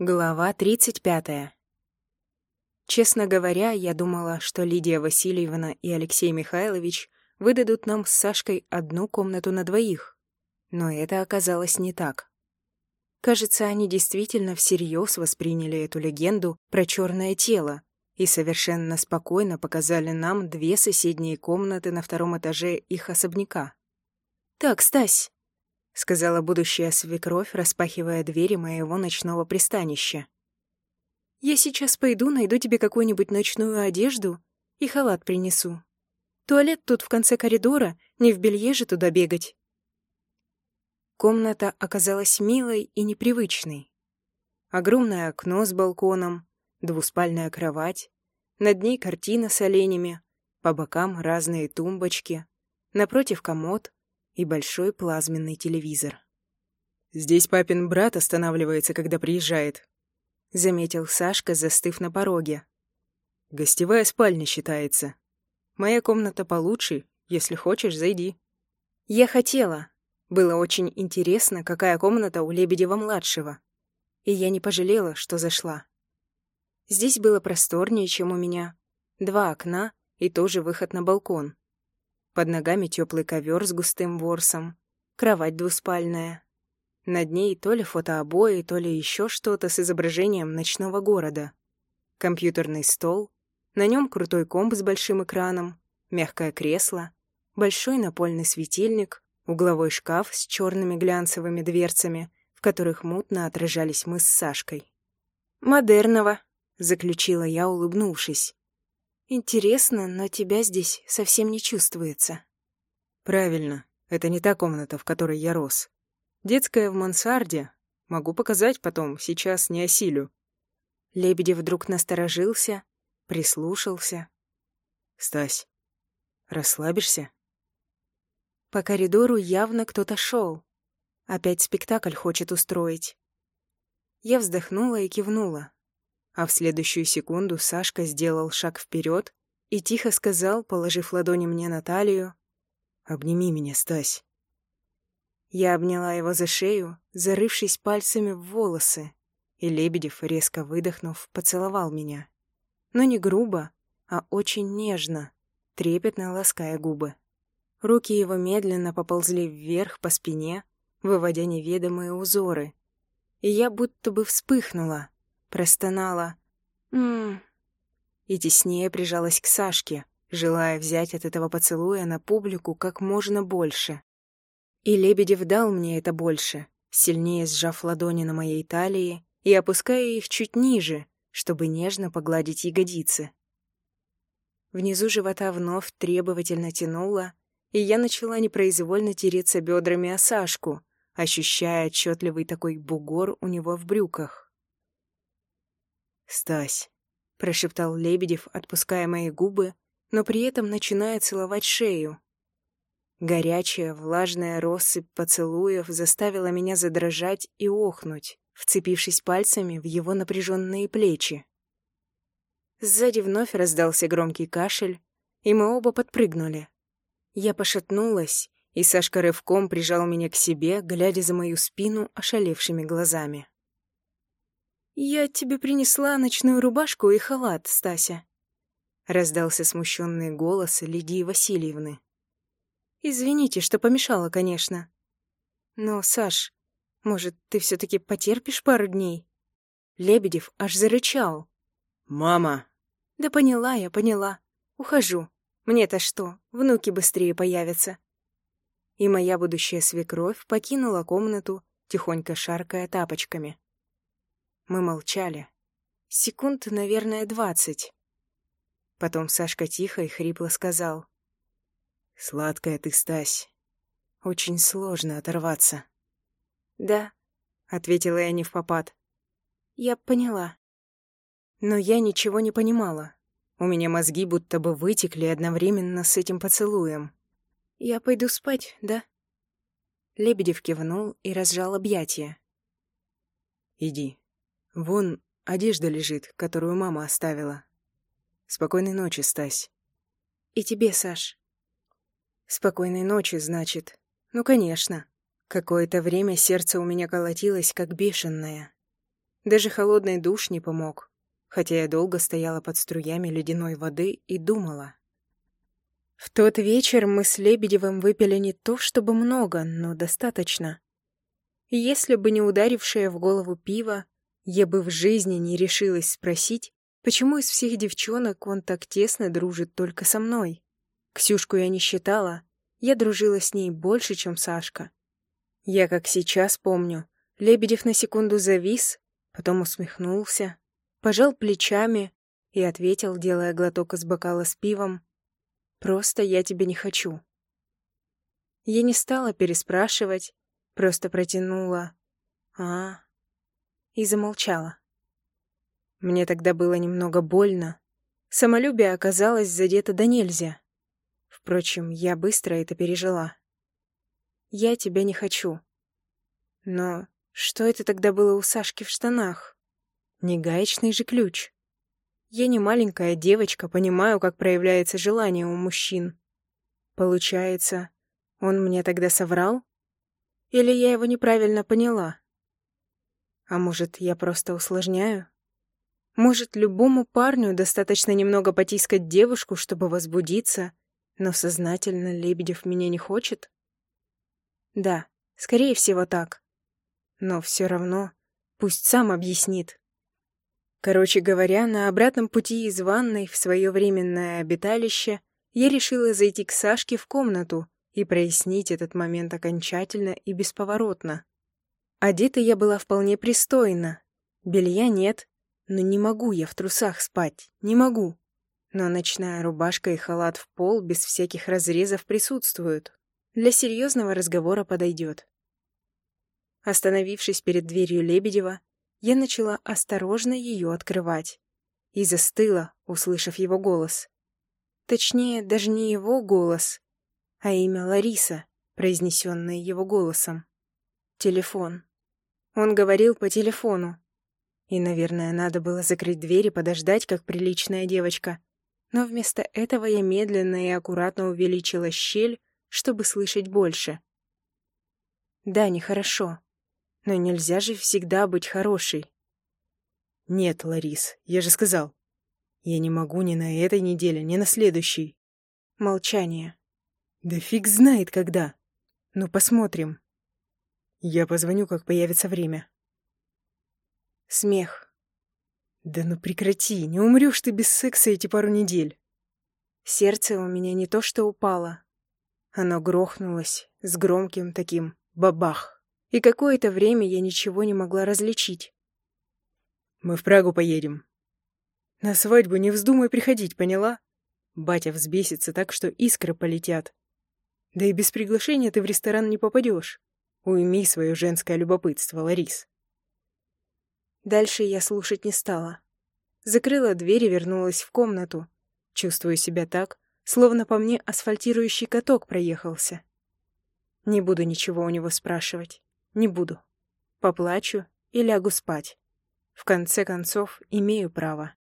Глава 35. Честно говоря, я думала, что Лидия Васильевна и Алексей Михайлович выдадут нам с Сашкой одну комнату на двоих. Но это оказалось не так. Кажется, они действительно всерьез восприняли эту легенду про черное тело и совершенно спокойно показали нам две соседние комнаты на втором этаже их особняка. «Так, Стась, — сказала будущая свекровь, распахивая двери моего ночного пристанища. «Я сейчас пойду, найду тебе какую-нибудь ночную одежду и халат принесу. Туалет тут в конце коридора, не в белье же туда бегать». Комната оказалась милой и непривычной. Огромное окно с балконом, двуспальная кровать, над ней картина с оленями, по бокам разные тумбочки, напротив комод, и большой плазменный телевизор. «Здесь папин брат останавливается, когда приезжает», — заметил Сашка, застыв на пороге. «Гостевая спальня считается. Моя комната получше, если хочешь, зайди». Я хотела. Было очень интересно, какая комната у Лебедева-младшего. И я не пожалела, что зашла. Здесь было просторнее, чем у меня. Два окна и тоже выход на балкон. Под ногами теплый ковер с густым ворсом, кровать двуспальная. Над ней то ли фотообои, то ли еще что-то с изображением ночного города. Компьютерный стол, на нем крутой комп с большим экраном, мягкое кресло, большой напольный светильник, угловой шкаф с черными глянцевыми дверцами, в которых мутно отражались мы с Сашкой. «Модерного», — заключила я, улыбнувшись. «Интересно, но тебя здесь совсем не чувствуется». «Правильно. Это не та комната, в которой я рос. Детская в мансарде. Могу показать потом, сейчас не осилю». Лебедев вдруг насторожился, прислушался. «Стась, расслабишься?» По коридору явно кто-то шел. Опять спектакль хочет устроить. Я вздохнула и кивнула. А в следующую секунду Сашка сделал шаг вперед и тихо сказал, положив ладони мне на талию, «Обними меня, Стась». Я обняла его за шею, зарывшись пальцами в волосы, и Лебедев, резко выдохнув, поцеловал меня. Но не грубо, а очень нежно, трепетно лаская губы. Руки его медленно поползли вверх по спине, выводя неведомые узоры. И я будто бы вспыхнула, Простонала «Ммм...» и теснее прижалась к Сашке, желая взять от этого поцелуя на публику как можно больше. И Лебедев дал мне это больше, сильнее сжав ладони на моей талии и опуская их чуть ниже, чтобы нежно погладить ягодицы. Внизу живота вновь требовательно тянуло, и я начала непроизвольно тереться бедрами о Сашку, ощущая отчетливый такой бугор у него в брюках. «Стась», — прошептал Лебедев, отпуская мои губы, но при этом начиная целовать шею. Горячая, влажная россыпь поцелуев заставила меня задрожать и охнуть, вцепившись пальцами в его напряженные плечи. Сзади вновь раздался громкий кашель, и мы оба подпрыгнули. Я пошатнулась, и Сашка рывком прижал меня к себе, глядя за мою спину ошалевшими глазами. «Я тебе принесла ночную рубашку и халат, Стася», — раздался смущенный голос Лидии Васильевны. «Извините, что помешала, конечно. Но, Саш, может, ты все таки потерпишь пару дней?» Лебедев аж зарычал. «Мама!» «Да поняла я, поняла. Ухожу. Мне-то что, внуки быстрее появятся». И моя будущая свекровь покинула комнату, тихонько шаркая тапочками. Мы молчали. Секунд, наверное, двадцать. Потом Сашка тихо и хрипло сказал. «Сладкая ты, Стась. Очень сложно оторваться». «Да», — ответила я не в попад. «Я поняла». Но я ничего не понимала. У меня мозги будто бы вытекли одновременно с этим поцелуем. «Я пойду спать, да?» Лебедев кивнул и разжал объятия. «Иди», Вон одежда лежит, которую мама оставила. Спокойной ночи, Стась. И тебе, Саш. Спокойной ночи, значит. Ну, конечно. Какое-то время сердце у меня колотилось, как бешеное. Даже холодный душ не помог, хотя я долго стояла под струями ледяной воды и думала. В тот вечер мы с Лебедевым выпили не то чтобы много, но достаточно. если бы не ударившее в голову пиво, я бы в жизни не решилась спросить, почему из всех девчонок он так тесно дружит только со мной. Ксюшку я не считала, я дружила с ней больше, чем Сашка. Я как сейчас помню, Лебедев на секунду завис, потом усмехнулся, пожал плечами и ответил, делая глоток из бокала с пивом, «Просто я тебя не хочу». Я не стала переспрашивать, просто протянула «А...» и замолчала. Мне тогда было немного больно. Самолюбие оказалось задето до нельзя. Впрочем, я быстро это пережила. Я тебя не хочу. Но что это тогда было у Сашки в штанах? Не гаечный же ключ. Я не маленькая девочка, понимаю, как проявляется желание у мужчин. Получается, он мне тогда соврал? Или я его неправильно поняла? А может, я просто усложняю? Может, любому парню достаточно немного потискать девушку, чтобы возбудиться, но сознательно Лебедев меня не хочет? Да, скорее всего так. Но все равно пусть сам объяснит. Короче говоря, на обратном пути из ванной в свое временное обиталище я решила зайти к Сашке в комнату и прояснить этот момент окончательно и бесповоротно. Одета я была вполне пристойно. Белья нет, но не могу я в трусах спать, не могу. Но ночная рубашка и халат в пол без всяких разрезов присутствуют. Для серьезного разговора подойдет. Остановившись перед дверью Лебедева, я начала осторожно ее открывать. И застыла, услышав его голос. Точнее, даже не его голос, а имя Лариса, произнесенное его голосом. Телефон. Он говорил по телефону. И, наверное, надо было закрыть дверь и подождать, как приличная девочка. Но вместо этого я медленно и аккуратно увеличила щель, чтобы слышать больше. Да, нехорошо. Но нельзя же всегда быть хорошей. Нет, Ларис, я же сказал. Я не могу ни на этой неделе, ни на следующей. Молчание. Да фиг знает когда. Ну, посмотрим. Я позвоню, как появится время. Смех. Да ну прекрати, не умрешь ты без секса эти пару недель. Сердце у меня не то что упало, оно грохнулось с громким таким бабах. И какое-то время я ничего не могла различить. «Мы в Прагу поедем. На свадьбу не вздумай приходить, поняла? Батя взбесится так, что искры полетят. Да и без приглашения ты в ресторан не попадешь. Уйми свое женское любопытство, Ларис». Дальше я слушать не стала. Закрыла дверь и вернулась в комнату. Чувствую себя так, словно по мне асфальтирующий каток проехался. Не буду ничего у него спрашивать. Не буду. Поплачу и лягу спать. В конце концов, имею право.